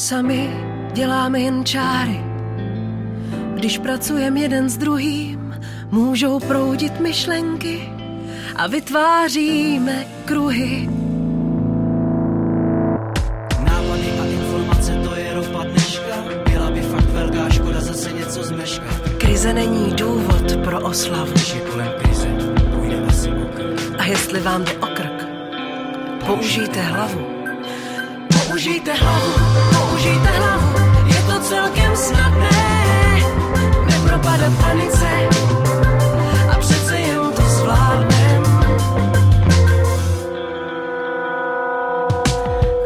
Sami děláme jen čáry. Když pracujeme jeden s druhým, můžou proudit myšlenky a vytváříme kruhy. Nápady a informace to je ropa dneška Byla by fakt velká škoda zase něco zmeškat Krize není důvod pro oslavu. Když je kolem krize, půjde asi. A jestli vám jde o krk, použijte hlavu. Použijte hlavu, použijte hlavu, je to celkem snadné. Nepropadat panice a přece jen to zvládnem.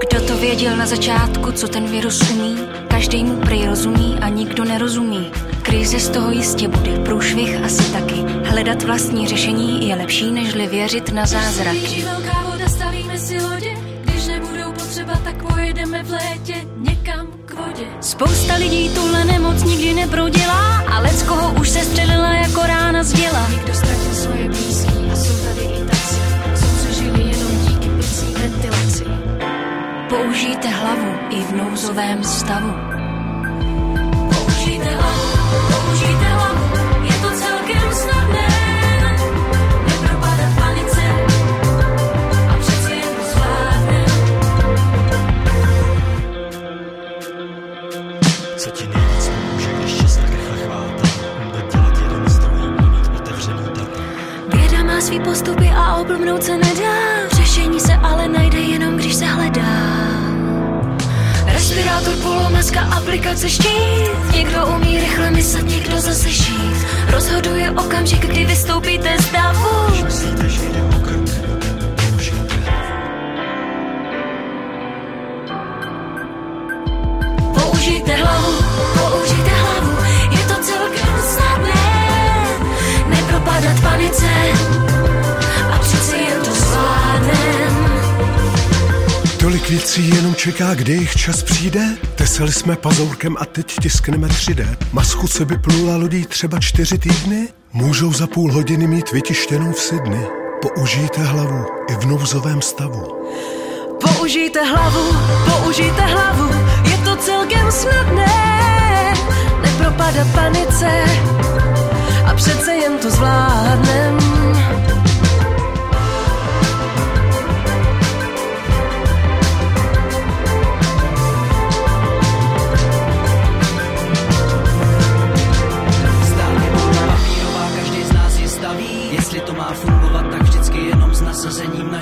Kdo to věděl na začátku, co ten virus umí? Každý mu prej rozumí a nikdo nerozumí. Krize z toho jistě bude, průšvih asi taky. Hledat vlastní řešení je lepší, nežli věřit na zázraky. Velká voda, stavíme si lodě, tak pojedeme v létě někam k vodě. Spousta lidí tuhle nemoc nikdy nebrodila a lec koho už se střelila jako rána z děla. Někdo ztratil svoje blízký a jsou tady i tací, co přežili jenom díky plycí ventilaci. Použijte hlavu i v nouzovém stavu. Svý postupy a oblbnout se nedá. Řešení se ale najde jenom, když se hledá. Respirátor, polomaska, aplikace štít. Někdo umí rychle myslet, někdo zase šít. Rozhoduje okamžik, kdy vystoupíte z davu. Použijte hlavu, použijte hlavu, je to celkem snadné. Nepropadat panice Tolik věcí jenom čeká, kdy jejich čas přijde. Teseli jsme pazourkem a teď tiskneme 3D. Masku se by plula lodí třeba čtyři týdny. Můžou za půl hodiny mít vytištěnou v Sydney. Použijte hlavu i v nouzovém stavu. Použijte hlavu, použijte hlavu, je to celkem snadné. Nepropadat panice a přece jen to zvládnem.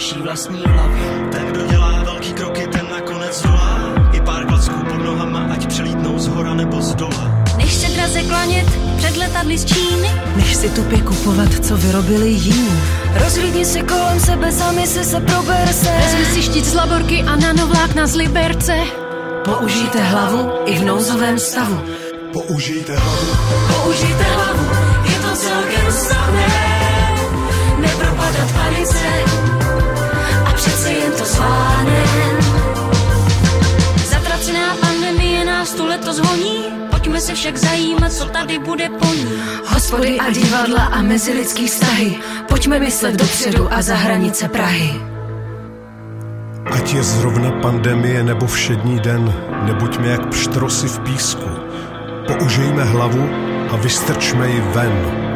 Naší vlastní hlavy Ten, kdo dělá velký kroky, ten nakonec volá. I pár klacků pod nohama, ať přelítnou z hora nebo z dola. Než se draze klanět před letadly z Číny, Než si tupě kupovat, co vyrobili jiní. rozhlídni se kolem sebe, sami se se prober se. Vezmi si štít z laborky a nanovlákna z Liberce. Použijte hlavu i v nouzovém stavu. Použijte hlavu. Použijte hlavu, je to celkem snadné. Nepropadat panice však zajímat, co tady bude po ní. Hospody a divadla a mezilidský vztahy, pojďme myslet dopředu a za hranice Prahy. Ať je zrovna pandemie nebo všední den, nebuďme jak pštrosy v písku. Použijme hlavu a vystrčme ji ven.